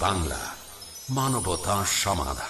বাংলা মানবতা সমাধান।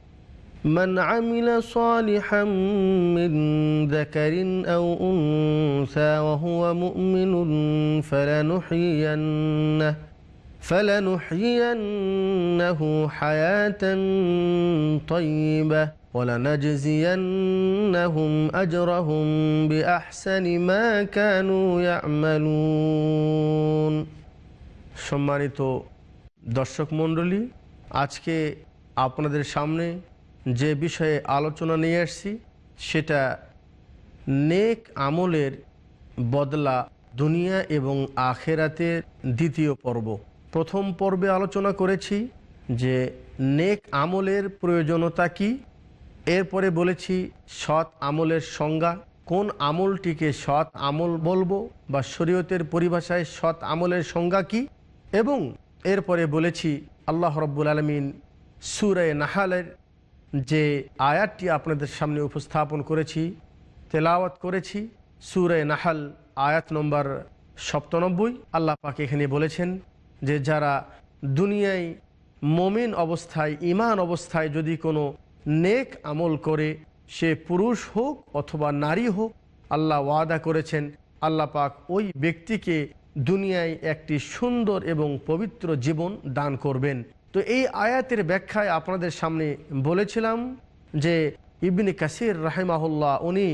من عمل صالحا من ذكر أو أنثى وهو مؤمن فلنحيينه فلنحيينه حياة طيبة ولنجزينهم أجرهم بأحسن ما كانوا يعملون সম্মানিত দর্শক মণ্ডলী আজকে আপনাদের সামনে যে বিষয়ে আলোচনা নিয়ে আসছি, সেটা নেক আমলের বদলা দুনিয়া এবং আখেরাতের দ্বিতীয় পর্ব। প্রথম পর্বে আলোচনা করেছি যে নেক আমলের প্রয়োজনতা কি, এরপরে বলেছি সৎ আমলের সংজ্ঞা, কোন আমলটিকে সৎ আমল বলব বা শরীয়তের পরিভাষায় সৎ আমলের সংজ্ঞা কি, এবং এরপরে বলেছি আল্লাহ রব্বুল আলমিন সুরায় নাহালের যে আয়াতটি আপনাদের সামনে উপস্থাপন করেছি, তেলাওয়াত করেছি, সুরে নাহাল আয়াত নম্বর সপ্তানব্বই। আল্লাহ পাক এখানে বলেছেন যে, যারা দুনিয়ায় মমিন অবস্থায় ইমান অবস্থায় যদি কোনো নেক আমল করে, সে পুরুষ হোক অথবা নারী হোক, আল্লাহ ওয়াদা করেছেন, আল্লাহ পাক ওই ব্যক্তিকে দুনিয়ায় একটি সুন্দর এবং পবিত্র জীবন দান করবেন। তো এই আয়াতের ব্যাখ্যায় আপনাদের সামনে বলেছিলাম যে ইবনে কাসির রাহেমাহুল্লাহ, উনি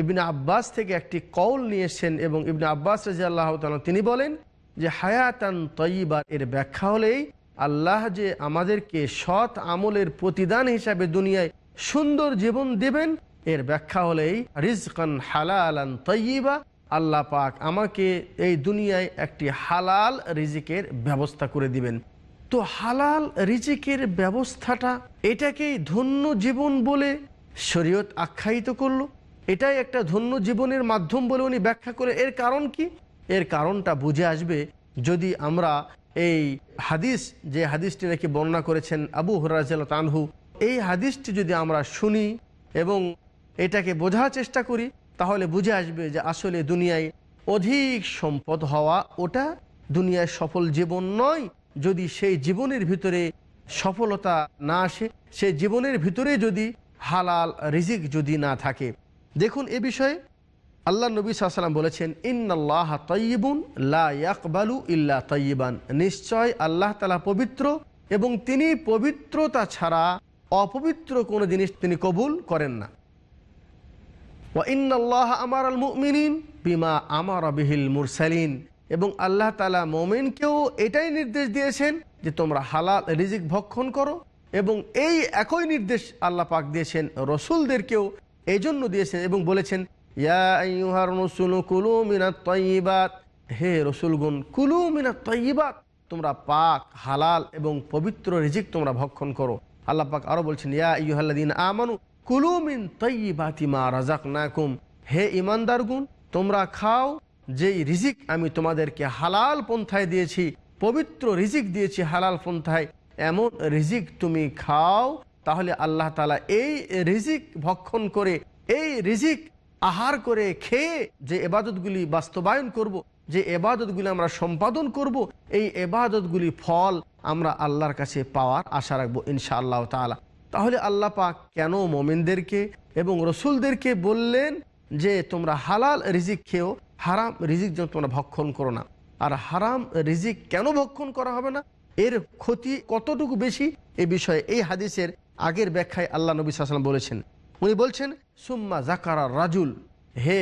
ইবনে আব্বাস থেকে একটি কৌল নিয়েছেন এবং ইবনে আব্বাস রাজি আল্লাহ তিনি বলেন যে, হায়াতান তৈবার এর ব্যাখ্যা হলেই আল্লাহ যে আমাদেরকে সৎ আমলের প্রতিদান হিসাবে দুনিয়ায় সুন্দর জীবন দেবেন, এর ব্যাখ্যা হলেই রিজকান হালালান তৈবা আল্লাহ পাক আমাকে এই দুনিয়ায় একটি হালাল রিজিকের ব্যবস্থা করে দিবেন। তো হালাল রিজিকের ব্যবস্থাটা এটাকেই ধন্য জীবন বলে শরীয়ত আখ্যায়িত করল। এটাই একটা ধন্য জীবনের মাধ্যম বলে উনি ব্যাখ্যা করে। এর কারণ কি? এর কারণটা বুঝে আসবে যদি আমরা এই হাদিস, যে হাদিসটি নাকি বর্ণনা করেছেন আবু হরাজ তানহু এই হাদিসটি যদি আমরা শুনি এবং এটাকে বোঝার চেষ্টা করি, তাহলে বুঝে আসবে যে আসলে দুনিয়ায় অধিক সম্পদ হওয়া ওটা দুনিয়ায় সফল জীবন নয় যদি সেই জীবনের ভিতরে সফলতা না আসে, সেই জীবনের ভিতরে যদি হালাল রিজিক যদি না থাকে। দেখুন এ বিষয়ে আল্লাহ নবী সাল্লাম বলেছেন ইন্নআল্লাহ তৈবুন লাকবালু ইল্লা তৈবান নিশ্চয় আল্লাহ তালা পবিত্র এবং তিনি পবিত্রতা ছাড়া অপবিত্র কোনো জিনিস তিনি কবুল করেন না। ওয়াইন্নআল্লাহ আমার আল মুমিনিন বিমা আমার বিহিল মুরসালিন। এবং আল্লাহ তালা মোমেনকেও এটাই নির্দেশ দিয়েছেন যে তোমরা হালাল রিজিক ভক্ষণ করো এবং এই একই নির্দেশ আল্লাহ পাক দিয়েছেন রসুলদেরকেও এই জন্য দিয়েছেন এবং বলেছেন হে রসুলগুন কুলু মিনা তৈবাত তোমরা পাক, হালাল এবং পবিত্র রিজিক তোমরা ভক্ষণ করো। আল্লাহ পাক আরও বলছেন, ইয়া ইউহাল্লাদিন আমানু কুলু মিন তৈবাতিমা রাজাক নাকুম হে ইমানদার গুন তোমরা খাও যেই রিজিক আমি তোমাদেরকে হালাল পন্থায় দিয়েছি, পবিত্র রিজিক দিয়েছি হালাল পন্থায়, এমন রিজিক তুমি খাও, তাহলে আল্লাহ তালা এই রিজিক ভক্ষণ করে, এই রিজিক আহার করে খেয়ে যে এবাদতগুলি বাস্তবায়ন করব। যে এবাদতগুলি আমরা সম্পাদন করব। এই এবাদতগুলি ফল আমরা আল্লাহর কাছে পাওয়ার আশা রাখব ইনশা আল্লাহ তালা তাহলে আল্লাহ পাক কেন মোমেনদেরকে এবং রসুলদেরকে বললেন যে তোমরা হালাল রিজিক খেয়েও হারাম রিজিক যেন তোমরা ভক্ষণ করো না। আর হারাম রিজিক কেন ভক্ষণ করা হবে না? এর ক্ষতি কতটুকু বেশি? এ বিষয়ে এই হাদিসের আগের ব্যাখ্যায় আল্লাহ নবী সাল্লাম বলেছেন। উনি বলছেন, সুম্মা জাকারা রাজুল। হে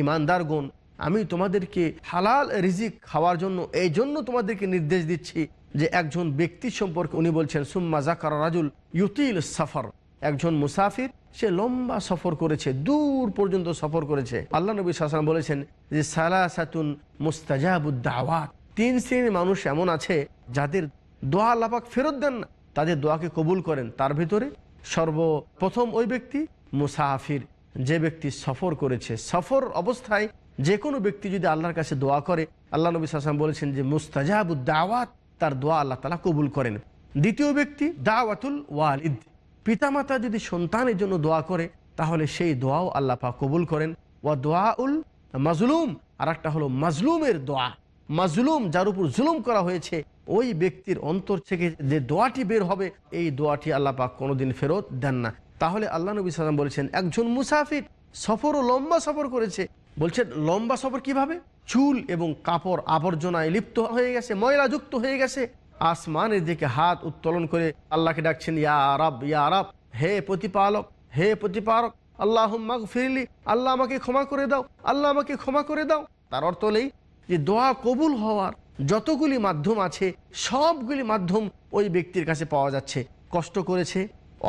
ইমানদারগণ আমি তোমাদেরকে হালাল রিজিক খাওয়ার জন্য এই জন্য তোমাদেরকে নির্দেশ দিচ্ছি যে একজন ব্যক্তি সম্পর্কে উনি বলছেন, সুম্মা জাকারা রাজুল ইউতিল সাফার। একজন মুসাফির সে লম্বা সফর করেছে, দূর পর্যন্ত সফর করেছে। আল্লাহ নবী সাল্লাম বলেছেন যে, সালাসাতুন মুস্তাজাবুদ্দাওয়াত তিন শ্রেণির মানুষ এমন আছে যাদের দোয়া আল্লাপাক ফেরত দেন না। তাদের দোয়াকে কবুল করেন। তার ভিতরে সর্বপ্রথম ওই ব্যক্তি মুসাফির, যে ব্যক্তি সফর করেছে। সফর অবস্থায় যে কোনো ব্যক্তি যদি আল্লাহর কাছে দোয়া করে, আল্লাহ নবী সাল্লাম বলেছেন যে মুস্তাজাবুদ্দাওয়াত তার দোয়া আল্লাহ তালা কবুল করেন। দ্বিতীয় ব্যক্তি দাওয়াতুল ওয়ালিদ। পিতামাতা যদি সন্তানের জন্য দোয়া করে, তাহলে সেই দোয়াও আল্লাহ পাক কবুল করেন। ওয়া দোয়া উল মাজলুম। আর একটা হলো মাজলুমের দোয়া। মাজলুম যার উপর জুলুম করা হয়েছে, ওই ব্যক্তির অন্তর থেকে যে দোয়াটি বের হবে, এই দোয়াটি আল্লাহ পাক কোনোদিন ফেরত দেন না। তাহলে আল্লাহ নবী সালাম বলেছেন, একজন মুসাফির সফর ও লম্বা সফর করেছে। বলছেন, লম্বা সফর কীভাবে? চুল এবং কাপড় আবর্জনায় লিপ্ত হয়ে গেছে, ময়লাযুক্ত হয়ে গেছে। আসমানের দিকে হাত উত্তোলন করে আল্লাহকে ডাকছেন, ইয়া আরব ইয়া আরব হে প্রতিপালক হে প্রতিপালক আল্লাহ ফিরলি আল্লাহ আমাকে ক্ষমা করে দাও, আল্লাহ আমাকে ক্ষমা করে দাও। তার অর্থ নেই যে দোয়া কবুল হওয়ার যতগুলি মাধ্যম আছে, সবগুলি মাধ্যম ওই ব্যক্তির কাছে পাওয়া যাচ্ছে। কষ্ট করেছে,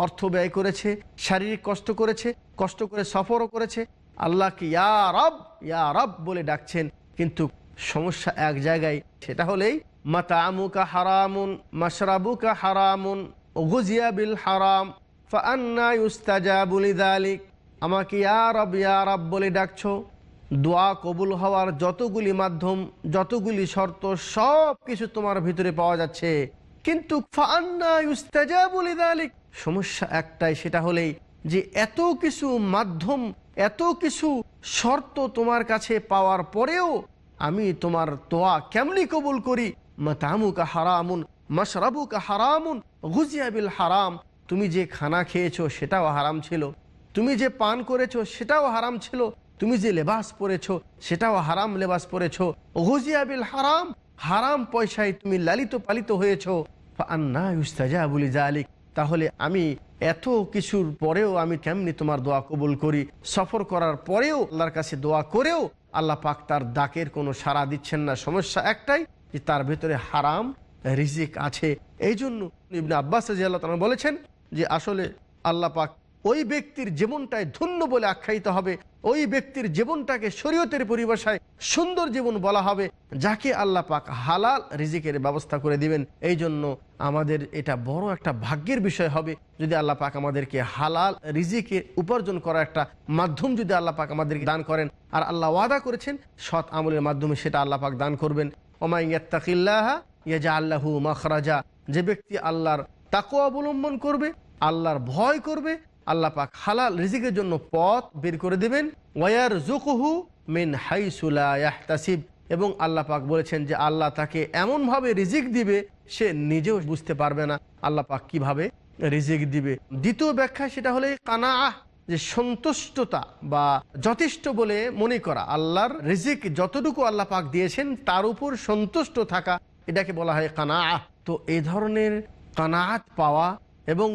অর্থ ব্যয় করেছে, শারীরিক কষ্ট করেছে, কষ্ট করে সফরও করেছে। আল্লাহকে ইয়া রব ইয়া রব বলে ডাকছেন, কিন্তু সমস্যা এক জায়গায়, সেটা হলেই মাতামুকা হারামুন, মাশরাবুকা হারামুন, গুজিয়া বিল হারাম ফান্না ইউস্তাজাবু লিযালিক আমাকে ইয়া রব ইয়া রব বলে ডাকছো, দোয়া কবুল হওয়ার যতগুলি মাধ্যম, যতগুলি শর্ত, সব কিছু তোমার ভিতরে পাওয়া যাচ্ছে। কিন্তু সমস্যা একটাই, সেটা হলেই যে এত কিছু মাধ্যম, এত কিছু শর্ত তোমার কাছে পাওয়ার পরেও আমি তোমার তোয়া কেমনি কবুল করি? মাতামুকা হারামুন, মাশরাবুকা হারামুন গুজিয়াবিল হারাম। তুমি যে খানা খেয়েছো সেটাও হারাম ছিল। তুমি যে পান করেছ সেটাও হারাম ছিল। তুমি যে লেবাস পরেছো সেটাও হারাম লেবাস পরেছো। গুজিয়াবিল হারাম হারাম পয়সায় তুমি লালিত পালিত হয়েছো। আন্না ইউস্তাজা বলি জালিক তাহলে আমি এত কিছুর পরেও আমি কেমনি তোমার দোয়া কবুল করি? সফর করার পরেও আল্লাহর কাছে দোয়া করেও আল্লাহ পাক তার ডাকের কোনো সাড়া দিচ্ছেন না। সমস্যা একটাই যে তার ভেতরে হারাম রিজিক আছে। এই জন্য ইবনে আব্বাস রাজি আল্লাহ তালা বলেছেন যে আসলে আল্লাহ পাক ওই ব্যক্তির জীবনটাই ধন্য বলে আখ্যায়িত হবে। ওই ব্যক্তির জীবনটাকে শরীয়তের পরিভাষায় সুন্দর জীবন বলা হবে, যাকে আল্লাহ পাক হালাল রিজিকের ব্যবস্থা করে দিবেন। এই জন্য আমাদের এটা বড় একটা ভাগ্যের বিষয় হবে, যদি আল্লাহ পাক আমাদেরকে হালাল রিজিকে উপার্জন করার একটা মাধ্যম যদি আল্লাহ পাক আমাদেরকে দান করেন। আর আল্লাহ ওয়াদা করেছেন, সৎ আমলের মাধ্যমে সেটা আল্লাহ পাক দান করবেন। ওমাই ইয়াত্তাকিল্লাহ ইয়াজা আল্লাহু মখরাজা। যে ব্যক্তি আল্লাহর তাকো অবলম্বন করবে, আল্লাহর ভয় করবে, আল্লাহ পাক হালাল রিজিকের জন্য পথ বের করে দেবেন। ওয়ার জুকুহু মিন হাইসুলাহতাসিব এবং আল্লাহ পাক বলেছেন যে আল্লাহ তাকে এমনভাবে রিজিক দিবে, সে নিজেও বুঝতে পারবে না। আল্লাহ পাক কীভাবে রিজিক দিবে? দ্বিতীয় ব্যাখ্যা সেটা হলে কানা যে সন্তুষ্টতা বা যথেষ্ট বলে মনে করা, আল্লাহর রিজিক যতটুকু আল্লাহ পাক দিয়েছেন, তার উপর সন্তুষ্ট থাকা, এটাকে বলা হয় কানা তো এ ধরনের কানাত পাওয়া এবং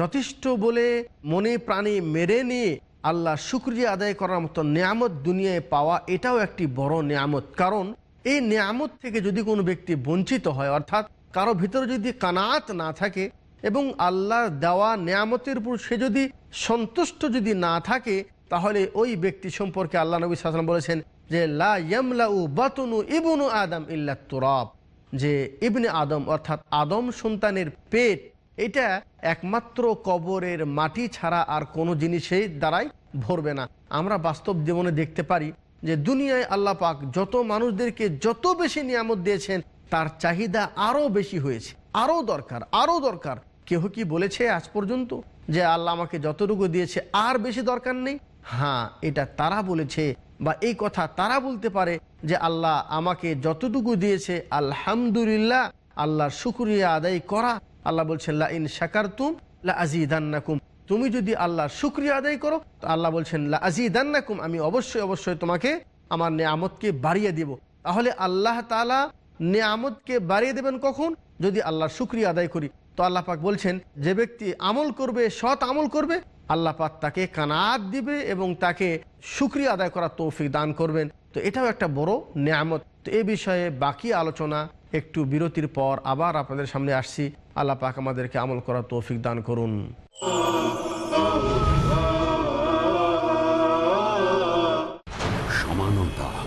যথেষ্ট বলে মনে প্রাণী মেরে নিয়ে আল্লাহ শুক্রিয়া আদায় করার মতো নিয়ামত দুনিয়ায় পাওয়া, এটাও একটি বড় নিয়ামত। কারণ এই নিয়ামত থেকে যদি কোনো ব্যক্তি বঞ্চিত হয়, অর্থাৎ কারও ভিতরে যদি কানাত না থাকে এবং আল্লাহর দেওয়া নিয়ামতের উপর সে যদি সন্তুষ্ট যদি না থাকে, তাহলে ওই ব্যক্তি সম্পর্কে আল্লাহ নবী সালাম বলেছেন যে, লা ইয়ামলাউ বাতনু ইবনু আদম ইল্লা তুরাব। যে ইবনে আদম অর্থাৎ আদম সন্তানের পেট, এটা একমাত্র কবরের মাটি ছাড়া আর কোনো জিনিসেই দ্বারাই ভরবে না। আমরা বাস্তব জীবনে দেখতে পারি যে, দুনিয়ায় আল্লাহ পাক যত মানুষদেরকে যত বেশি নিয়ামত দিয়েছেন, তার চাহিদা আরও বেশি হয়েছে। আরও দরকার আরও দরকার। কেহ কি বলেছে আজ পর্যন্ত? যে আল্লাহ আমাকে যতটুকু দিয়েছে, আর বেশি দরকার নেই? হ্যাঁ এটা তারা বলেছে বা এই কথা তারা বলতে পারে যে আল্লাহ আমাকে যতটুকু দিয়েছে, আলহামদুলিল্লাহ, আল্লাহর শুক্রিয়া আদায় করা। আল্লাহ বলছেন লা ইন শাকারতুম লা আজিদান্নাকুম তুমি যদি আল্লাহর শুক্রিয়া আদায় করো, তো আল্লাহ বলছেন লা আজিদান্নাকুম আমি অবশ্যই অবশ্যই তোমাকে আমার নেয়ামতকে বাড়িয়ে দিব। তাহলে আল্লাহ তাআলা নেয়ামতকে বাড়িয়ে দেবেন কখন? যদি আল্লাহর শুক্রিয়া আদায় করি। তো আল্লাহ পাক বলছেন, যে ব্যক্তি আমল করবে, সৎ আমল করবে, আল্লাহ পাক তাকে কানাত দিবে এবং তাকে শুক্রিয়া আদায় করার তৌফিক দান করবেন। তো এটাও একটা বড় নিয়ামত। তো এ বিষয়ে বাকি আলোচনা, একটু বিরতির পর আবার আপনাদের সামনে আসছি। আল্লাহ পাক আমাদেরকে আমল করার তৌফিক দান করুন।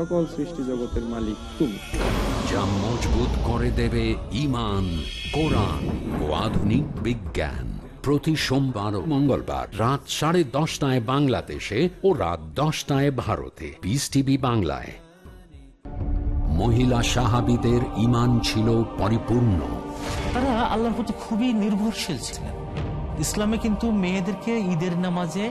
সকল সৃষ্টি জগতের মালিক তুমি। যা মজবুত করে দেবে ইমান কোরআন ও আধুনিক বিজ্ঞান। প্রতি সোমবার ও মঙ্গলবার রাত সাড়ে দশটায় বাংলাদেশে ও রাত দশটায় ভারতে। পিস টিভি বাংলায়। মহিলা সাহাবিদের ইমান ছিল পরিপূর্ণ। তারা আল্লাহর প্রতি খুবই নির্ভরশীল ছিলেন। ইসলামে কিন্তু মেয়েদেরকে ঈদের নামাজে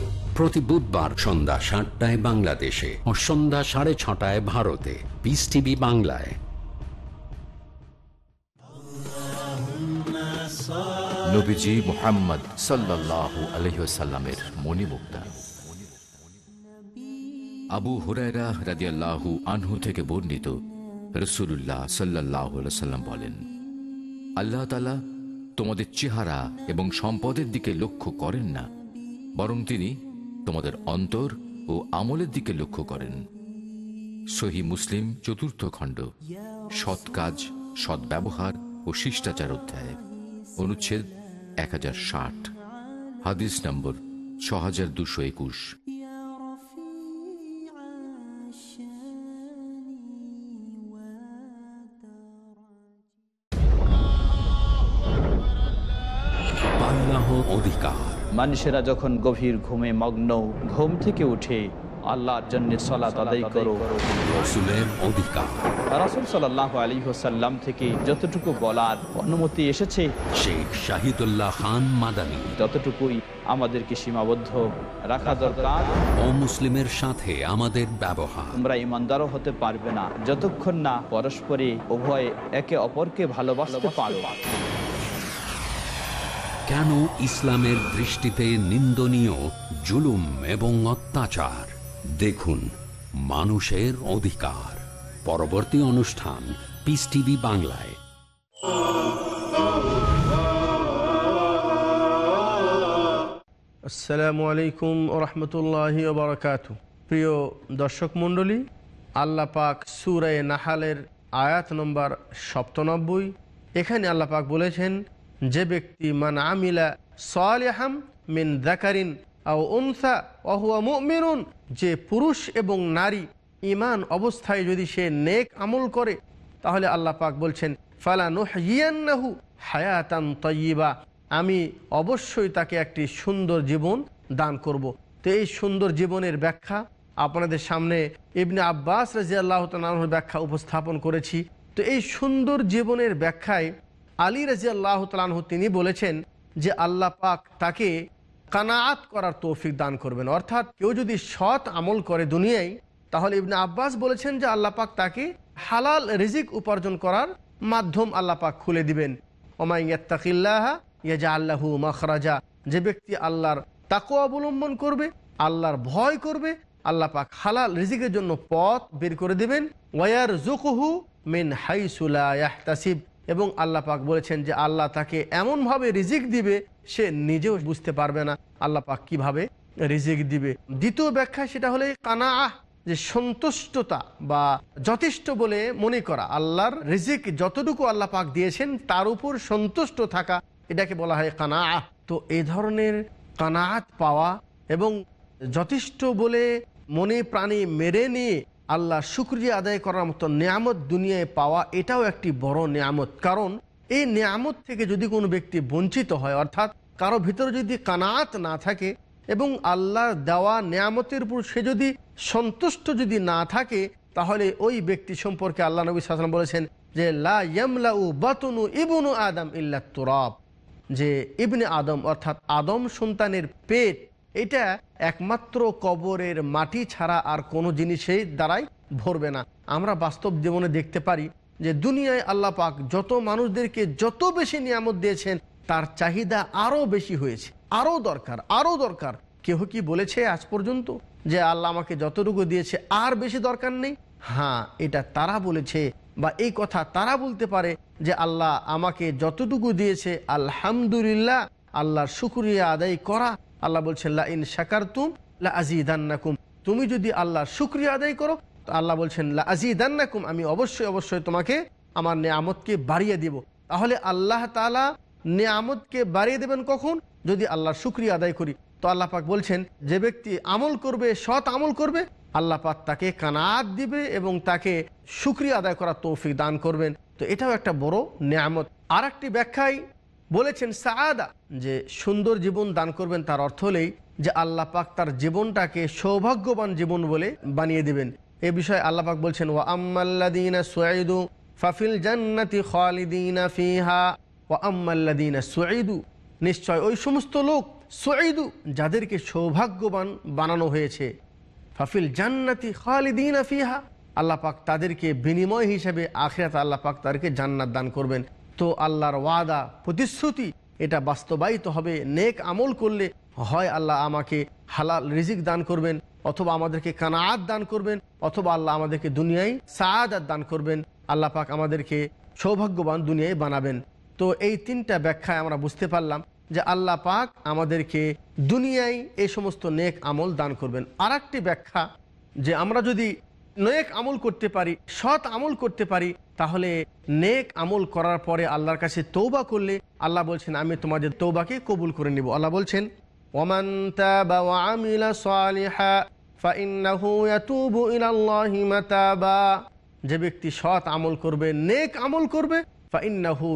প্রতি বুধবার সন্ধ্যা সাতটায় বাংলাদেশে ও সন্ধ্যা সাড়ে ছটায় ভারতে। পিস টিভি বাংলায়। মোহাম্মদ সাল্লাহ আলহিসাল্লামের মণিমুক্তা। আবু হুরায়রা রাদিয়াল্লাহু আনহু থেকে বর্ণিত রসুল্লাহ সাল্লাহ সাল্লাম বলেন, আল্লাহ তালা তোমাদের চেহারা এবং সম্পদের দিকে লক্ষ্য করেন না, বরং তিনি তোমাদের অন্তর ও আমলের দিকে লক্ষ্য করেন। সহি মুসলিম চতুর্থ খণ্ড, সৎ কাজ, সৎ ব্যবহার ও শিষ্টাচার অধ্যায়, অনুচ্ছেদ এক হাজার ষাট, হাদিস নম্বর ছ হাজার দুশো একুশ। মানুষেরা যখন গভীর ঘুমে মগ্ন ঘুম থেকে উঠে আল্লাহর জন্য সলাত আদায় করো। রাসুল সাল্লাহ আলী হোসাল্লাম থেকে যতটুকু বলার অনুমতি এসেছে শেখ শাহিদুল্লাহ খান মাদানী। ততটুকুই আমাদেরকে সীমাবদ্ধ রাখা দরকার ও মুসলিমের সাথে আমাদের ব্যবহার। তোমরা ইমানদারও হতে পারবে না যতক্ষণ না পরস্পরে উভয়ে একে অপরকে ভালোবাসতে পারো। কেন ইসলামের দৃষ্টিতে নিন্দনীয়, জুলুম এবং অত্যাচার? দেখুন, মানুষের অধিকার। পরবর্তী অনুষ্ঠান পিস টিভি বাংলায়। আসসালামু আলাইকুম রহমতুল্লাহ বারকাত প্রিয় দর্শক মণ্ডলী, আল্লাহ পাক সুরায় নাহালের আয়াত নম্বর সপ্তানব্বই। এখানে আল্লাহ পাক বলেছেন যে ব্যক্তি মান আমিলা সালেহাম মিন দাকারিন আও উনসা অহুয়া মুমিনুন, যে পুরুষ এবং নারী ইমান অবস্থায় যদি সে নেক আমল করে, তাহলে আল্লাহ পাক বলছেন, ফালা নুহিয়ান্নাহু হায়াতান তয়্যিবা আমি অবশ্যই তাকে একটি সুন্দর জীবন দান করব। তো এই সুন্দর জীবনের ব্যাখ্যা আপনাদের সামনে ইবনে আব্বাস রাজি আল্লাহ তালাহর ব্যাখ্যা উপস্থাপন করেছি তো এই সুন্দর জীবনের ব্যাখ্যায় আলী রাজি আল্লাহ তালাহ তিনি বলেছেন যে আল্লাহ পাক তাকে কানাআত করার তৌফিক দান করবেন। অর্থাৎ কেউ যদি সৎ আমল করে দুনিয়ায়, তাহলে ইবনে আব্বাস বলেছেন যে আল্লাহ পাক তাকে হালাল রিজিক উপার্জন করার মাধ্যম আল্লাহ পাক খুলে দিবেন। ওমাইয়াত্তাকিল্লাহ ইয়াজা আল্লাহু মখরাজা। যে ব্যক্তি আল্লাহর তাকো অবলম্বন করবে, আল্লাহর ভয় করবে, আল্লাহ পাক হালাল রিজিকের জন্য পথ বের করে দিবেন। ওয়ার জুকুহু মিন হাইসুলা ইয়াহতাসিব। এবং আল্লাহ পাক বলেছেন যে আল্লাহ তাকে এমনভাবে রিজিক দিবে, সে নিজেও বুঝতে পারবে না আল্লাহ পাক কীভাবে রিজিক দিবে। দ্বিতীয় ব্যাখ্যা সেটা হলে কানা আহ যে সন্তুষ্টতা বা যথেষ্ট বলে মনে করা। আল্লাহর রিজিক যতটুকু আল্লাহ পাক দিয়েছেন, তার উপর সন্তুষ্ট থাকা, এটাকে বলা হয় কানা আহ তো এই ধরনের কানাত পাওয়া এবং যথেষ্ট বলে মনে প্রাণে মেরে নিয়ে আল্লাহ শুক্রিয়া আদায় করার মতো নিয়ামত দুনিয়ায় পাওয়া এটাও একটি বড় নিয়ামত। কারণ এই নিয়ামত থেকে যদি কোনো ব্যক্তি বঞ্চিত হয়, অর্থাৎ কারও ভিতরে যদি কানাত না থাকে এবং আল্লাহর দেওয়া নিয়ামতের উপর সে যদি সন্তুষ্ট যদি না থাকে, তাহলে ওই ব্যক্তি সম্পর্কে আল্লাহ নবী সাল্লাম বলেছেন যে, লা ইয়ামলা উ বাতনু ইবনু আদম ইল্লা তুরাব। যে ইবনে আদম, অর্থাৎ আদম সন্তানের পেট এটা একমাত্র কবরের মাটি ছাড়া আর কোনো জিনিসেই দ্বারাই ভরবে না। আমরা বাস্তব জীবনে দেখতে পারি যে দুনিয়ায় আল্লাহ পাক যত মানুষদেরকে যত বেশি নিয়ামত দিয়েছেন, তার চাহিদা আরও বেশি হয়েছে, আরও দরকার আরও দরকার। কেউ কি বলেছে আজ পর্যন্ত যে আল্লাহ আমাকে যতটুকু দিয়েছে, আর বেশি দরকার নেই? হ্যাঁ এটা তারা বলেছে বা এই কথা তারা বলতে পারে যে আল্লাহ আমাকে যতটুকু দিয়েছে, আলহামদুলিল্লাহ, আল্লাহর শুক্রিয়া আদায় করা আল্লাহ বলছেন লা ইন শাকারতুম লা তুমি যদি আল্লাহর শুক্রিয়া আদায় করো, তো আল্লাহ বলছেন, লা আজিদান্নাকুম আমি অবশ্যই অবশ্যই তোমাকে আমার নিয়ামতকে বাড়িয়ে দিব। তাহলে আল্লাহ তাআলা নিয়ামতকে বাড়িয়ে দেবেন কখন? যদি আল্লাহর শুক্রিয়া আদায় করি। তো আল্লাহ পাক বলছেন, যে ব্যক্তি আমল করবে, সৎ আমল করবে, আল্লাহ পাক তাকে কানাত দিবে এবং তাকে শুক্রিয়া আদায় করার তৌফিক দান করবেন। তো এটাও একটা বড় নিয়ামত। আর একটি ব্যাখ্যায় বলেছেন সাদা যে সুন্দর জীবন দান করবেন তার অর্থ হলেই যে আল্লাহ পাক তার জীবনটাকে সৌভাগ্যবান জীবন বলে বানিয়ে দিবেন। এ বিষয়ে আল্লাহ পাক বলছেন, ওয়া আম্মাল্লাদিনা সুয়াইদু ফাফিল জান্নাতি খালিদিনা ফিহা, ওয়া আম্মাল্লাদিনা সুয়াইদু নিশ্চয় ওই সমস্ত লোক সুয়াইদু যাদেরকে সৌভাগ্যবান বানানো হয়েছে। ফাফিল জান্নাতি খালিদিন ফিহা, আল্লাহ পাক তাদেরকে বিনিময় হিসেবে আখিরাত আল্লাহ পাক তাদেরকে জান্নাত দান করবেন। তো আল্লাহর ওয়াদা, প্রতিশ্রুতি, এটা বাস্তবায়িত হবে, নেক আমল করলে হয় আল্লাহ আমাকে হালাল রিজিক দান করবেন, অথবা আমাদেরকে কানাত দান করবেন, অথবা আল্লাহ আমাদেরকে দুনিয়ায় সায়াদাত দান করবেন, আল্লাহ পাক আমাদেরকে সৌভাগ্যবান দুনিয়ায় বানাবেন। তো এই তিনটা ব্যাখ্যায় আমরা বুঝতে পারলাম যে আল্লাহ পাক আমাদেরকে দুনিয়ায় এই সমস্ত নেক আমল দান করবেন। আর ব্যাখ্যা যে আমরা যদি নেক আমল করতে পারি, সৎ আমল করতে পারি, তাহলে নেক আমল করার পরে আল্লাহর কাছে তৌবা করলে আল্লাহ বলছেন, আমি তোমাদের তৌবাকে কবুল করে নিব। আল্লাহ বলছেন যে ব্যক্তি সৎ আমল করবে, নেক আমল করবে, ফাইন্নাহু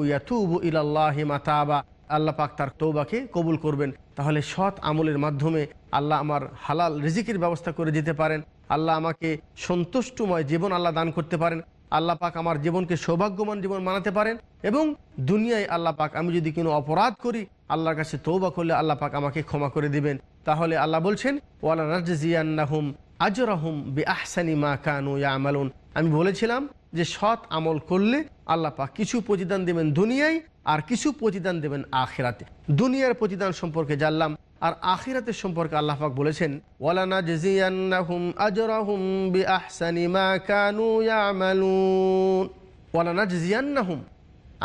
আল্লাহ পাক তার তৌবাকে কবুল করবেন। তাহলে সৎ আমলের মাধ্যমে আল্লাহ আমার হালাল রিজিকের ব্যবস্থা করে দিতে পারেন। আল্লাহ আমাকে সন্তুষ্টময় জীবন আল্লাহ দান করতে পারেন। আল্লাহ পাক আমার জীবনকে সৌভাগ্যবান জীবন মানাতে পারেন এবং দুনিয়ায় আল্লাহ পাক আমি যদি কোনো অপরাধ করি, আল্লাহর কাছে তৌবা করলে আল্লাহ পাক আমাকে ক্ষমা করে দিবেন। তাহলে আল্লাহ বলছেন, ওয়ালা রাজিয়ান্নাহুম আজরাহুম বি আহসানি মা কানু ইয়ামালুন। আমি বলেছিলাম যে সৎ আমল করলে আল্লাহ পাক কিছু প্রতিদান দেবেন দুনিয়ায় আর কিছু প্রতিদান দেবেন আখেরাতে। দুনিয়ার প্রতিদান সম্পর্কে জানলাম আর আখিরাতের সম্পর্কে আল্লাহ পাক বলেছেন ওয়ালানা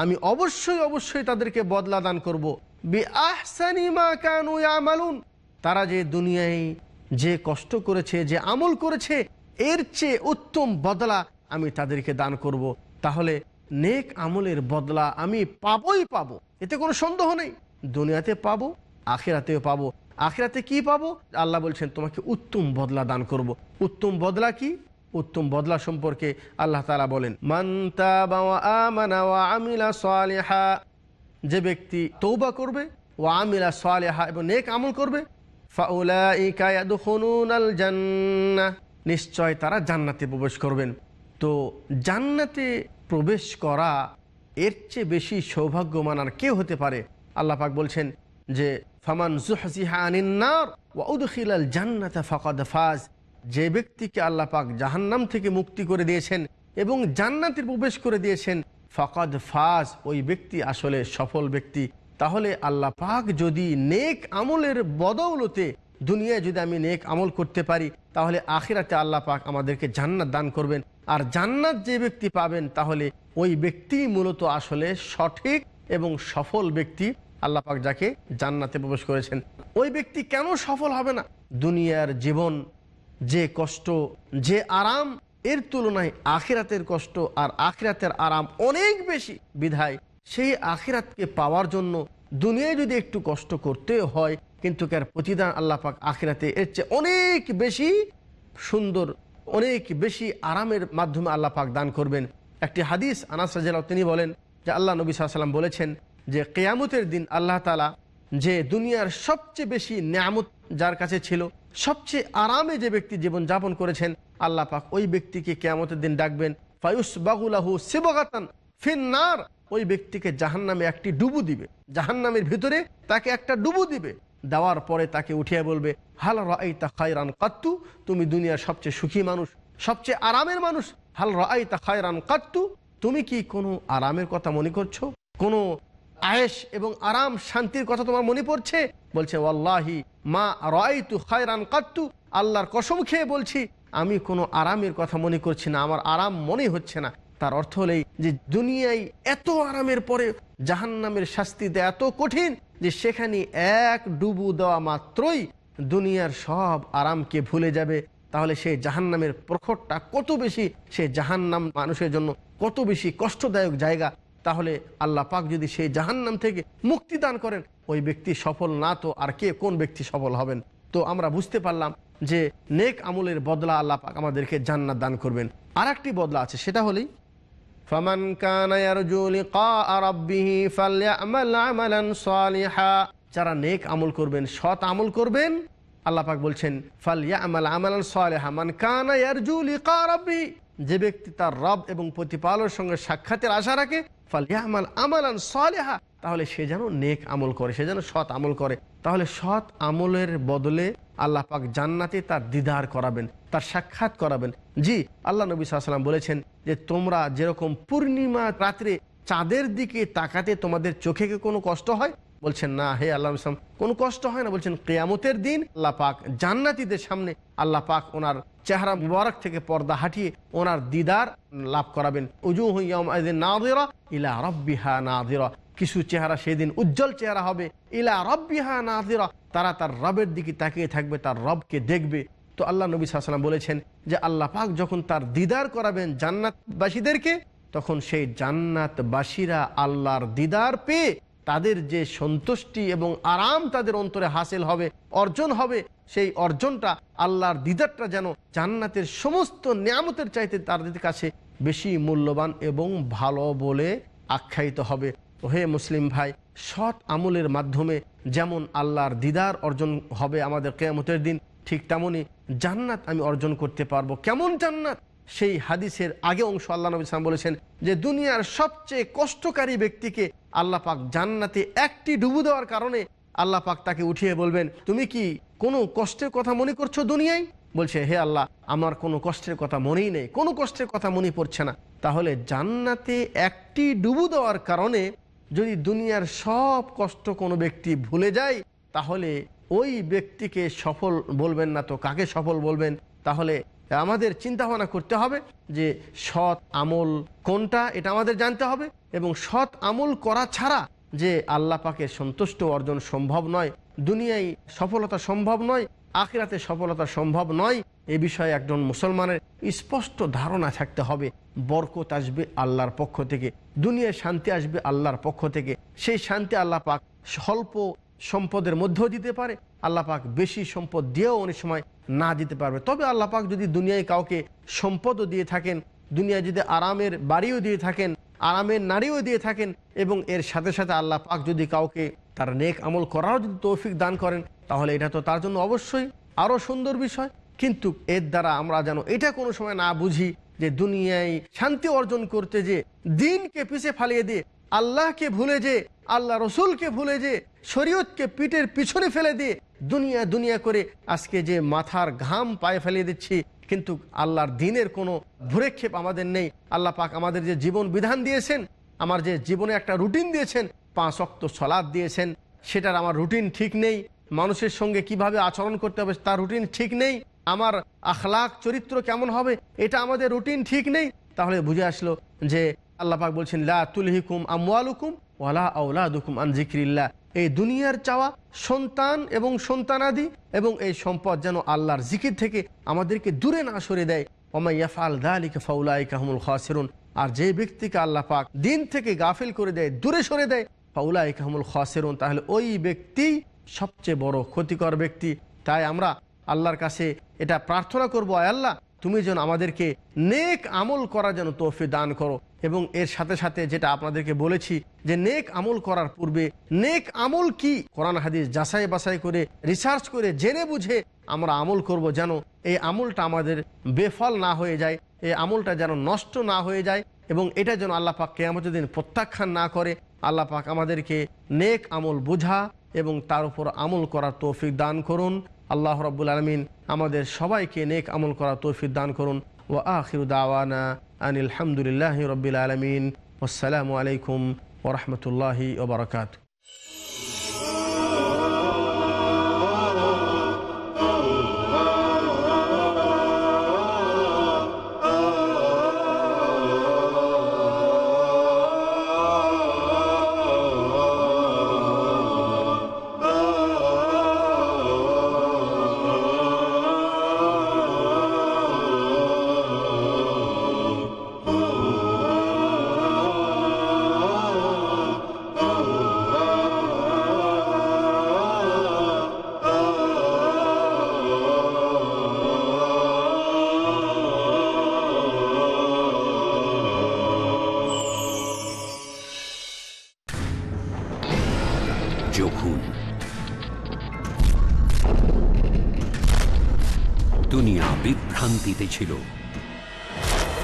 আমি অবশ্যই অবশ্যই তাদেরকে বদলা দান করব। তারা যে দুনিয়ায় যে কষ্ট করেছে, যে আমল করেছে, এর চেয়ে উত্তম বদলা আমি তাদেরকে দান করব। তাহলে নেক আমলের বদলা আমি পাবই পাবো। এতে কোনো সন্দেহ নেই। দুনিয়াতে পাবো আখেরাতেও পাবো। আখেরাতে কি পাবো? আল্লাহ বলছেন, তোমাকে উত্তম বদলা দান করব। উত্তম বদলা কি? উত্তম বদলা সম্পর্কে আল্লাহ তালা বলেন মান্তা যে ব্যক্তি তৌবা করবে ও আমিলা সালেহা এবং নেক আমল করবে নিশ্চয় তারা জান্নাতে প্রবেশ করবেন। তো জান্নাতে প্রবেশ করা এর চেয়ে বেশি সৌভাগ্যমান আর কেউ হতে পারে? আল্লাহ পাক বলছেন যে ফাজ। যে ব্যক্তিকে আল্লাহ পাক জাহান্নাম থেকে মুক্তি করে দিয়েছেন এবং জান্নাতে প্রবেশ করে দিয়েছেন, ফাকাদ ফাজ ওই ব্যক্তি আসলে সফল ব্যক্তি। তাহলে আল্লাহ পাক যদি নেক আমলের বদৌলতে দুনিয়ায় যদি আমি নেক আমল করতে পারি, তাহলে আখিরাতে আল্লাহ পাক আমাদেরকে জান্নাত দান করবেন। আর জান্নাত যে ব্যক্তি পাবেন, তাহলে ওই ব্যক্তি মূলত আসলে সঠিক এবং সফল ব্যক্তি। আল্লাহ পাক যাকে জান্নাতে প্রবেশ করেছেন, ওই ব্যক্তি কেন সফল হবে না? দুনিয়ার জীবন যে কষ্ট, যে আরাম, এর তুলনায় আখিরাতের কষ্ট আর আখিরাতের আরাম অনেক বেশি বিধায় সেই আখিরাতকে পাওয়ার জন্য দুনিয়ায় যদি একটু কষ্ট করতে হয়, কিন্তু কার প্রতিদান আল্লাহ পাক আখিরাতে এর চেয়ে অনেক বেশি সুন্দর, অনেক বেশি আরামের মাধ্যমে আল্লাহ পাক দান করবেন। একটি হাদিস আনাস রাজিয়াল্লাহ তিনি বলেন যে আল্লাহ নবী সাল্লাম বলেছেন যে কেয়ামতের দিন আল্লাহ তালা যে দুনিয়ার সবচেয়ে বেশি নিয়ামত যার কাছে ছিল, সবচেয়ে আরামে যে ব্যক্তি জীবন যাপন করেছেন, আল্লাহ পাক ওই ব্যক্তিকে কেয়ামতের দিন ডাকবেন ফায়ুস বাগুলাহু শিবগাতান ফিন্নার। ওই ব্যক্তিকে জাহান্নামে একটি ডুবু দিবে। জাহান্নামের ভিতরে তাকে একটা ডুবু দিবে। দেওয়ার পরে তাকে উঠিয়ে বলবে, হাল রাইতা খায়রান কাত্তু? তুমি দুনিয়ার সবচেয়ে সুখী মানুষ, সবচেয়ে আরামের মানুষ। হাল রাইতা খায়রান কাত্তু? তুমি কি কোনো আরামের কথা মনে করছ? কোনো আয়েস এবং আরাম, শান্তির কথা তোমার মনে পড়ছে? বলছে, ওয়াল্লাহি মা রাইতু খায়রান কাত্তু। আল্লাহর কসম খেয়ে বলছি, আমি কোনো আরামের কথা মনে করছি না, আমার আরাম মনে হচ্ছে না। তার অর্থ হলেই যে দুনিয়ায় এত আরামের পরে জাহান্নামের শাস্তি এত কঠিন যে সেখানে এক ডুবু দেওয়া মাত্রই দুনিয়ার সব আরামকে ভুলে যাবে। তাহলে সেই জাহান্নামের প্রখরটা কত বেশি? সেই জাহান্নাম মানুষের জন্য কত বেশি কষ্টদায়ক জায়গা? তাহলে আল্লাহ পাক যদি সেই জাহান্নাম থেকে মুক্তি দান করেন, ওই ব্যক্তি সফল না তো আর কে কোন ব্যক্তি সফল হবেন? তো আমরা বুঝতে পারলাম যে নেক আমলের বদলা আল্লাহ পাক আমাদেরকে জান্নাত দান করবেন। আর একটি বদলা আছে, সেটা হলেই ফমান যারা নেক আমল করবেন, সৎ আমল করবেন, আল্লাহ পাক বলছেন ফালিয়া আমাল আমালান সালেহা, মান কানা ইয়ারজু লিকা যে ব্যক্তি তার রব এবং প্রতিপালর সঙ্গে সাক্ষাতের আশা রাখে আমালান তাহলে সে যেন নেক আমল করে, সে যেন সৎ আমল করে। তাহলে সৎ আমলের বদলে আল্লাহ পাক জান্নাতে তার দিদার করাবেন, তার সাক্ষাৎ করাবেন। জি, আল্লাহ নবী সাল্লাম বলেছেন যে, তোমরা যেরকম পূর্ণিমা রাত্রে চাঁদের দিকে তাকাতে তোমাদের চোখে কোনো কষ্ট হয়? বলছেন, না, হে আল্লাহ ইসলাম কোনো কষ্ট হয় না। বলছেন, কেয়ামতের দিন আল্লাহ পাক জান্নাতিদের সামনে আল্লাহ পাক ওনার চেহারা মুবারক থেকে পর্দা হাঁটিয়ে ওনার দিদার লাভ করাবেন। উজু নাদিরা ইলা নাদিরা কিছু চেহারা সেদিন উজ্জ্বল চেহারা হবে। ইলা রব্বিহা নাদিরা তারা তার রবের দিকে তাকিয়ে থাকবে, তার রবকে দেখবে। তো আল্লাহ নবী সাল্লাম বলেছেন যে, আল্লাহ পাক যখন তার দিদার করাবেন জান্নাতবাসীদেরকে, তখন সেই জান্নাতবাসীরা আল্লাহর দিদার পেয়ে তাদের যে সন্তুষ্টি এবং আরাম তাদের অন্তরে হাসিল হবে, অর্জন হবে, সেই অর্জনটা আল্লাহর দিদারটা যেন জান্নাতের সমস্ত নিয়ামতের চাইতে তাদের কাছে বেশি মূল্যবান এবং ভালো বলে আখ্যায়িত হবে। হে মুসলিম ভাই, সৎ আমলের মাধ্যমে যেমন আল্লাহর দিদার অর্জন হবে আমাদের কেয়ামতের দিন, ঠিক তেমনই জান্নাত আমি অর্জন করতে পারব। কেমন জান্নাত? সেই হাদিসের আগে অংশ আল্লাহ নবী সালাম বলেছেন যে, দুনিয়ার সবচেয়ে কষ্টকারী ব্যক্তিকে আল্লাহ পাক জান্নাতে একটি ডুবু দেওয়ার কারণে আল্লাহ পাক তাকে উঠিয়ে বলবেন, তুমি কি কোনো কষ্টের কথা মনে করছ দুনিয়ায়? বলছে, হে আল্লাহ, আমার কোনো কষ্টের কথা মনেই নেই, কোনো কষ্টের কথা মনে পড়ছে না। তাহলে জান্নাতে একটি ডুবু দেওয়ার কারণে যদি দুনিয়ার সব কষ্ট কোনো ব্যক্তি ভুলে যায়, তাহলে ওই ব্যক্তিকে সফল বলবেন না তো কাকে সফল বলবেন? তাহলে আমাদের চিন্তা ভাবনা করতে হবে যে সৎ আমল কোনটা, এটা আমাদের জানতে হবে এবং সৎ আমল করা ছাড়া যে আল্লাহ পাকে সন্তুষ্ট অর্জন সম্ভব নয়, দুনিয়ায় সফলতা সম্ভব নয়, আখিরাতে সফলতা সম্ভব নয়, এ বিষয়ে একজন মুসলমানের স্পষ্ট ধারণা থাকতে হবে। বরকত আসবে আল্লাহর পক্ষ থেকে, দুনিয়ায় শান্তি আসবে আল্লাহর পক্ষ থেকে। সেই শান্তি আল্লাহ পাক স্বল্প সম্পদের মধ্যেও দিতে পারে আল্লাহ পাক বেশি সম্পদ দিয়েও অনেক সময় না দিতে পারবে। তবে আল্লাহ পাক যদি দুনিয়ায় কাউকে সম্পদও দিয়ে থাকেন, দুনিয়ায় যদি আরামের বাড়িও দিয়ে থাকেন, আরামের নারীও দিয়ে থাকেন এবং এর সাথে সাথে আল্লাহ পাক যদি কাউকে তার নেক আমল করারও যদি তৌফিক দান করেন, তাহলে এটা তো তার জন্য অবশ্যই আরও সুন্দর বিষয়। কিন্তু এর দ্বারা আমরা যেন এটা কোনো সময় না বুঝি যে দুনিয়ায় শান্তি অর্জন করতে যে, দিনকে পিছে ফালিয়ে দিয়ে, আল্লাহকে ভুলে যে, আল্লাহ রসুলকে ভুলে যে, শরীয়তকে পিঠের পিছনে ফেলে দিয়ে দুনিয়া দুনিয়া করে আজকে যে মাথার ঘাম পায়ে ফেলিয়ে দিচ্ছি, কিন্তু আল্লাহর দিনের কোনো ভুরেক্ষেপ আমাদের নেই। আল্লাহ পাক আমাদের যে জীবন বিধান দিয়েছেন, আমার যে জীবনে একটা রুটিন দিয়েছেন, পাঁচ অক্ত সলাদ দিয়েছেন, সেটার আমার রুটিন ঠিক নেই। মানুষের সঙ্গে কীভাবে আচরণ করতে হবে তার রুটিন ঠিক নেই। আমার আখলাক চরিত্র কেমন হবে, এটা আমাদের রুটিন ঠিক নেই। তাহলে বুঝে আসলো যে আল্লাহ পাক বলছেন, লা তুলহিকুম আমওয়ালুকুম ওয়ালা আউলাদুকুম আন জিক্রিল্লাহ এই দুনিয়ার চাওয়া সন্তান এবং সন্তানাদি এবং এই সম্পদ যেন আল্লাহর জিকির থেকে আমাদেরকে দূরে না সরে দেয়। ওমাইয়াফাল দালিকে ফাউলাই কাহমুল খাসিরুন। আর যে ব্যক্তিকে আল্লাহ পাক দিন থেকে গাফিল করে দেয়, দূরে সরে দেয় ফাউলাই কাহমুল খাসিরুন, তাহলে ওই ব্যক্তি সবচেয়ে বড় ক্ষতিকর ব্যক্তি। তাই আমরা আল্লাহর কাছে এটা প্রার্থনা করব, আয় আল্লাহ তুমি যেন আমাদেরকে নেক আমল করার যেন তৌফি দান করো। এবং এর সাথে সাথে যেটা আপনাদেরকে বলেছি যে নেক আমল করার পূর্বে নেক আমল কি? কোরআন, হাদিস যাচাই বাছাই করে রিসার্চ করে, জেনে বুঝে আমরা আমল করব যেন এই আমলটা আমাদের বেফল না হয়ে যায়, এই আমলটা যেন নষ্ট না হয়ে যায় এবং এটা যেন আল্লাহ পাক কেয়ামতের দিন প্রত্যাখ্যান না করে। আল্লাহ পাক আমাদেরকে নেক আমল বোঝা এবং তার উপর আমল করার তৌফিক দান করুন। আল্লাহ রব্বুল আলমিন আমাদের সবাইকে নেক আমল করার তৌফিক দান করুন। ও আখির দাওয়ানা আনিল হামদুলিল্লাহ রবিল আলমিন। আসসালামু আলাইকুম ওরহমতুল্লাহি ওবরাকাত বিভ্রান্তিতে ছিল।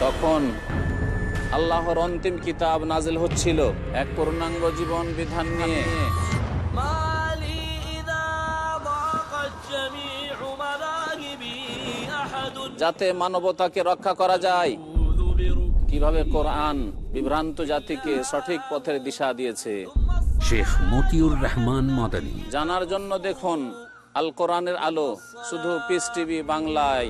তখন আল্লাহর অন্তিম কিতাব নাজিল হচ্ছিল এক পূর্ণাঙ্গ জীবন বিধান নিয়ে। যাতে মানবতাকে রক্ষা করা যায়। কীভাবে কোরআন বিভ্রান্ত জাতিকে সঠিক পথের দিশা দিয়েছে। শেখ মতিউর রহমান মাদানী। জানার জন্য দেখুন আল কোরআনের আলো শুধু পিস টিভি বাংলায়।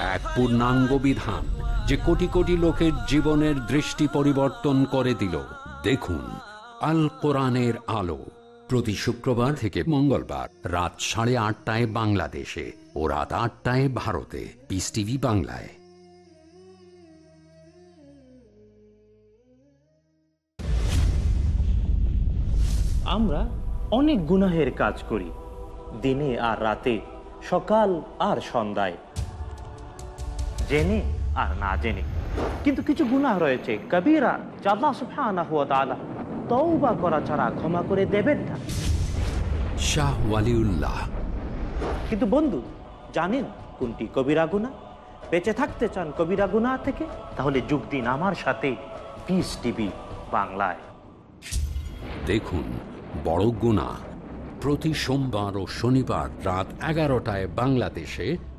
এক পূর্ণাঙ্গ বিধান যে কোটি কোটি লোকের জীবনের দৃষ্টি পরিবর্তন করে দিল। দেখুন, আল কোরআনের আলো। প্রতি শুক্রবার থেকে মঙ্গলবার রাত সাড়ে আটটায় বাংলাদেশে ও রাত আটটায় ভারতে। পিস টিভি বাংলায়। আমরা অনেক গুনাহের কাজ করি। দিনে আর রাতে, সকাল আর সন্ধ্যায়। জেনে আর না জেনে। কিন্তু কিছু গুনাহ রয়েছে। কবিরা জাল্লা সুবহানাহু ওয়া তাআলা তওবা করা ছাড়া ক্ষমা করে দেবেন না। শাহ ওয়ালিউল্লাহ। কিন্তু বন্ধু জানেন কোনটি কবিরা গুনাহ? বেঁচে থাকতে চান কবিরা গুনাহ থেকে তাহলে যোগ দিন আমার সাথে পিস টিভি বাংলায়। দেখুন বড় গুণা প্রতি সোমবার ও শনিবার রাত এগারোটায় বাংলাদেশে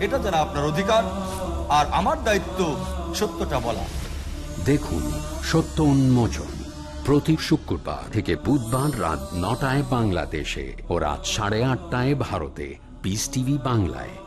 এটা যারা আপনার অধিকার আর আমার দায়িত্ব সত্যটা বলা। দেখুন, সত্য উন্মোচন প্রতি শুক্রবার থেকে বুধবার রাত নটায় বাংলাদেশে ও রাত সাড়ে আটটায় ভারতে। পিস টিভি বাংলায়।